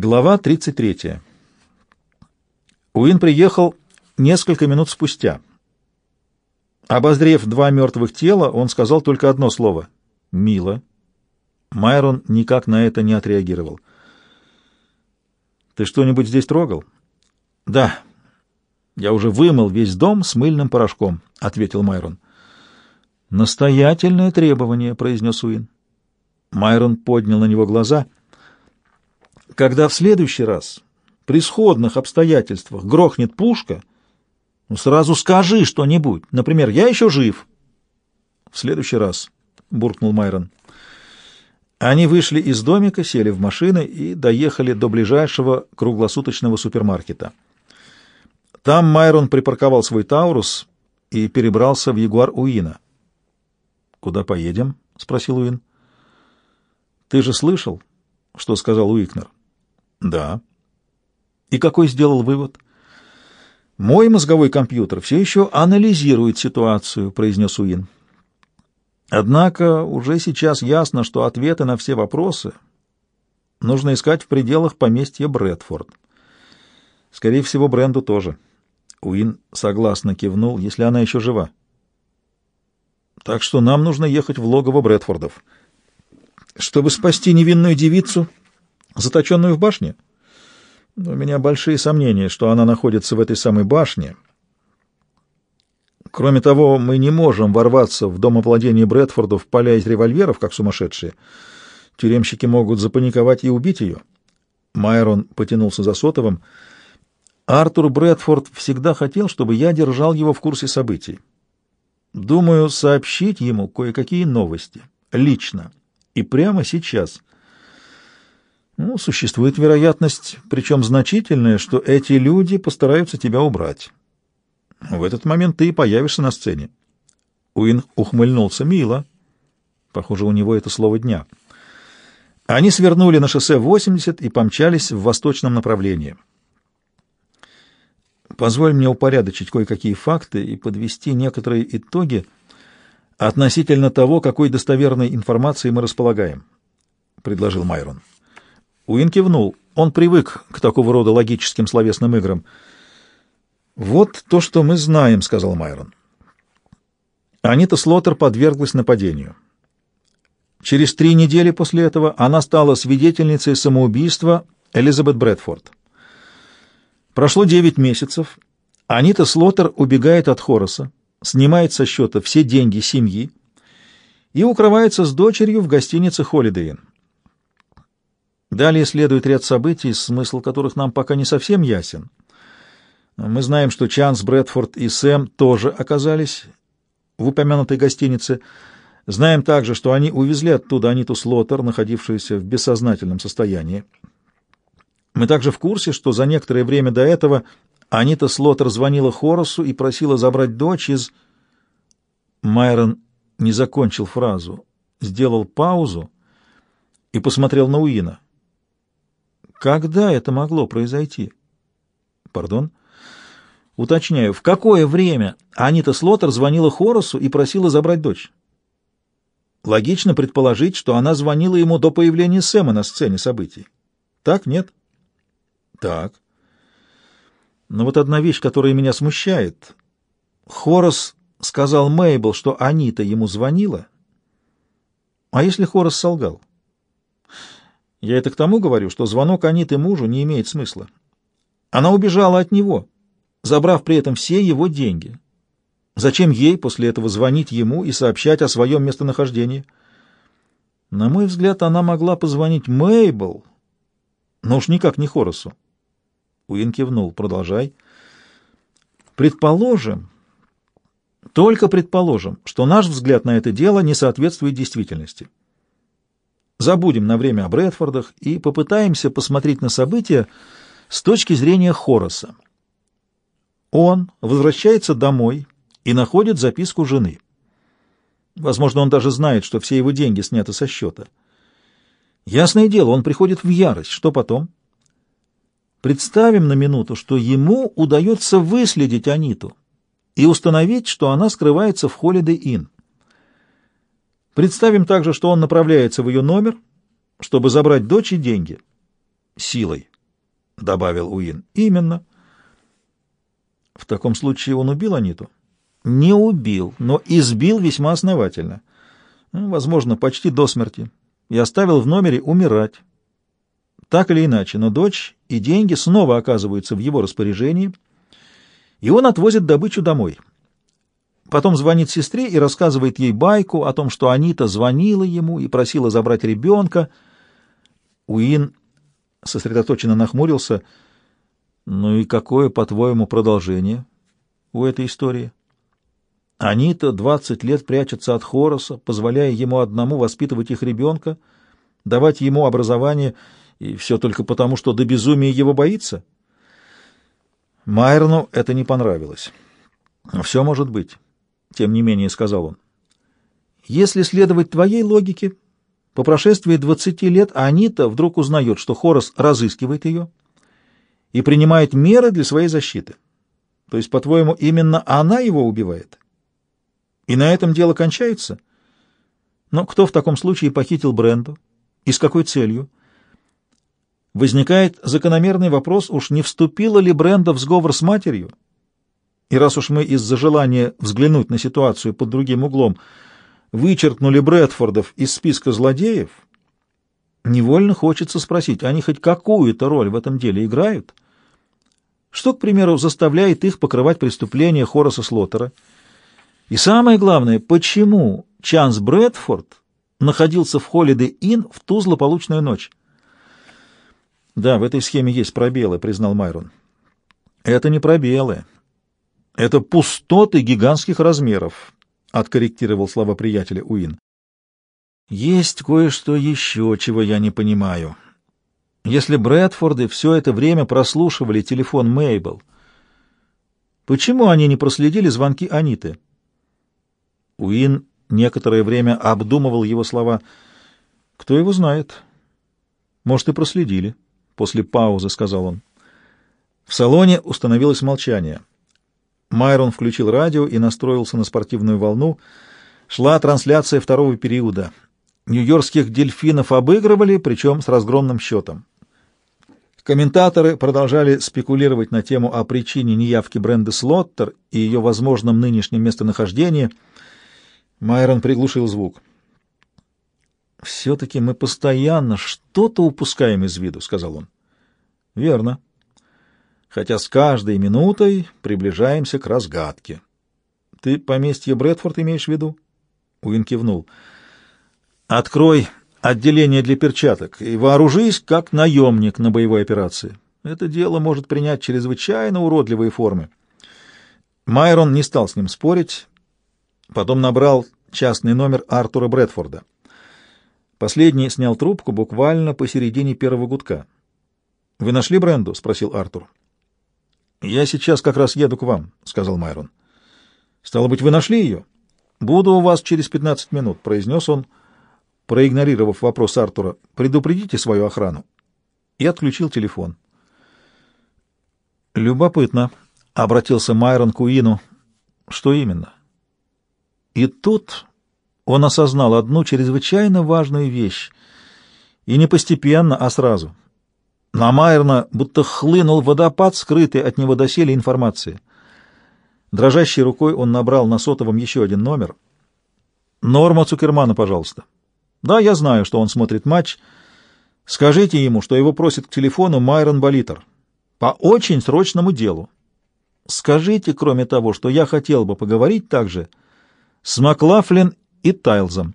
Глава 33. Уин приехал несколько минут спустя. Обозрев два мертвых тела, он сказал только одно слово — «Мило». Майрон никак на это не отреагировал. «Ты что-нибудь здесь трогал?» «Да. Я уже вымыл весь дом с мыльным порошком», — ответил Майрон. «Настоятельное требование», — произнес Уин. Майрон поднял на него глаза. «Когда в следующий раз при сходных обстоятельствах грохнет пушка, ну, сразу скажи что-нибудь. Например, я еще жив». «В следующий раз», — буркнул Майрон. Они вышли из домика, сели в машины и доехали до ближайшего круглосуточного супермаркета. Там Майрон припарковал свой Таурус и перебрался в Ягуар Уина. «Куда поедем?» — спросил Уин. «Ты же слышал, что сказал Уикнер?» «Да». «И какой сделал вывод?» «Мой мозговой компьютер все еще анализирует ситуацию», — произнес Уин. «Однако уже сейчас ясно, что ответы на все вопросы нужно искать в пределах поместья Брэдфорд. Скорее всего, Бренду тоже». Уин согласно кивнул, если она еще жива. Так что нам нужно ехать в логово Брэдфордов. Чтобы спасти невинную девицу, заточенную в башне? У меня большие сомнения, что она находится в этой самой башне. Кроме того, мы не можем ворваться в дом овладения Брэдфордов, поля из револьверов, как сумасшедшие. Тюремщики могут запаниковать и убить ее. Майрон потянулся за сотовым. Артур Брэдфорд всегда хотел, чтобы я держал его в курсе событий. Думаю, сообщить ему кое-какие новости. Лично. И прямо сейчас. Ну, существует вероятность, причем значительная, что эти люди постараются тебя убрать. В этот момент ты и появишься на сцене. Уин ухмыльнулся. Мило. Похоже, у него это слово дня. Они свернули на шоссе 80 и помчались в восточном направлении. Позволь мне упорядочить кое-какие факты и подвести некоторые итоги относительно того, какой достоверной информацией мы располагаем, — предложил Майрон. Уин кивнул. Он привык к такого рода логическим словесным играм. «Вот то, что мы знаем», — сказал Майрон. Анита Слоттер подверглась нападению. Через три недели после этого она стала свидетельницей самоубийства Элизабет Брэдфорд. Прошло девять месяцев. Анита Слоттер убегает от Хороса, снимает со счета все деньги семьи и укрывается с дочерью в гостинице Inn. Далее следует ряд событий, смысл которых нам пока не совсем ясен. Мы знаем, что Чанс, Брэдфорд и Сэм тоже оказались в упомянутой гостинице. Знаем также, что они увезли оттуда Аниту Слоттер, находившуюся в бессознательном состоянии. Мы также в курсе, что за некоторое время до этого Анита Слоттер звонила Хоросу и просила забрать дочь из... Майрон не закончил фразу, сделал паузу и посмотрел на Уина. Когда это могло произойти? Пардон? Уточняю, в какое время Анита Слоттер звонила Хоросу и просила забрать дочь? Логично предположить, что она звонила ему до появления Сэма на сцене событий. Так, нет? Так. Но вот одна вещь, которая меня смущает. Хорос сказал Мейбл, что Анита ему звонила. А если Хорос солгал? Я это к тому говорю, что звонок Аниты мужу не имеет смысла. Она убежала от него, забрав при этом все его деньги. Зачем ей после этого звонить ему и сообщать о своем местонахождении? На мой взгляд, она могла позвонить Мейбл, но уж никак не Хоросу. Уин кивнул. Продолжай. Предположим, только предположим, что наш взгляд на это дело не соответствует действительности. Забудем на время о Брэдфордах и попытаемся посмотреть на события с точки зрения Хороса. Он возвращается домой и находит записку жены. Возможно, он даже знает, что все его деньги сняты со счета. Ясное дело, он приходит в ярость. Что потом? Представим на минуту, что ему удается выследить Аниту и установить, что она скрывается в Inn. Представим также, что он направляется в ее номер, чтобы забрать дочь и деньги. силой, — добавил Уин. — Именно. — В таком случае он убил Аниту? — Не убил, но избил весьма основательно. Ну, возможно, почти до смерти. И оставил в номере умирать. Так или иначе, но дочь и деньги снова оказываются в его распоряжении, и он отвозит добычу домой. Потом звонит сестре и рассказывает ей байку о том, что Анита звонила ему и просила забрать ребенка. Уин сосредоточенно нахмурился. «Ну и какое, по-твоему, продолжение у этой истории?» Анита двадцать лет прячется от Хороса, позволяя ему одному воспитывать их ребенка, давать ему образование, и все только потому, что до безумия его боится? Майерну это не понравилось. «Все может быть», — тем не менее сказал он. «Если следовать твоей логике, по прошествии двадцати лет Анита вдруг узнает, что Хорос разыскивает ее и принимает меры для своей защиты. То есть, по-твоему, именно она его убивает?» И на этом дело кончается? Но кто в таком случае похитил Бренду? И с какой целью? Возникает закономерный вопрос, уж не вступила ли Бренда в сговор с матерью? И раз уж мы из-за желания взглянуть на ситуацию под другим углом вычеркнули Брэдфордов из списка злодеев, невольно хочется спросить, они хоть какую-то роль в этом деле играют? Что, к примеру, заставляет их покрывать преступления Хораса Слоттера? И самое главное, почему Чанс Брэдфорд находился в Холидей Inn в ту злополучную ночь? Да, в этой схеме есть пробелы, признал Майрон. Это не пробелы. Это пустоты гигантских размеров, откорректировал слова приятеля Уин. Есть кое-что еще, чего я не понимаю. Если Брэдфорды все это время прослушивали телефон Мейбл, почему они не проследили звонки Аниты? Уин некоторое время обдумывал его слова. «Кто его знает?» «Может, и проследили», — после паузы сказал он. В салоне установилось молчание. Майрон включил радио и настроился на спортивную волну. Шла трансляция второго периода. Нью-Йоркских дельфинов обыгрывали, причем с разгромным счетом. Комментаторы продолжали спекулировать на тему о причине неявки Бренды Слоттер и ее возможном нынешнем местонахождении — Майрон приглушил звук. «Все-таки мы постоянно что-то упускаем из виду», — сказал он. «Верно. Хотя с каждой минутой приближаемся к разгадке. Ты поместье Брэдфорд имеешь в виду?» Уин кивнул. «Открой отделение для перчаток и вооружись, как наемник на боевой операции. Это дело может принять чрезвычайно уродливые формы». Майрон не стал с ним спорить, Потом набрал частный номер Артура Брэдфорда. Последний снял трубку буквально посередине первого гудка. «Вы нашли Бренду?» — спросил Артур. «Я сейчас как раз еду к вам», — сказал Майрон. «Стало быть, вы нашли ее?» «Буду у вас через пятнадцать минут», — произнес он, проигнорировав вопрос Артура. «Предупредите свою охрану». И отключил телефон. «Любопытно», — обратился Майрон к Уину. «Что именно?» И тут он осознал одну чрезвычайно важную вещь, и не постепенно, а сразу. На Майерна будто хлынул водопад, скрытый от него доселе информации. Дрожащей рукой он набрал на сотовом еще один номер. «Норма Цукермана, пожалуйста». «Да, я знаю, что он смотрит матч. Скажите ему, что его просит к телефону Майрон Болитер. По очень срочному делу. Скажите, кроме того, что я хотел бы поговорить также с Маклафлин и Тайлзом.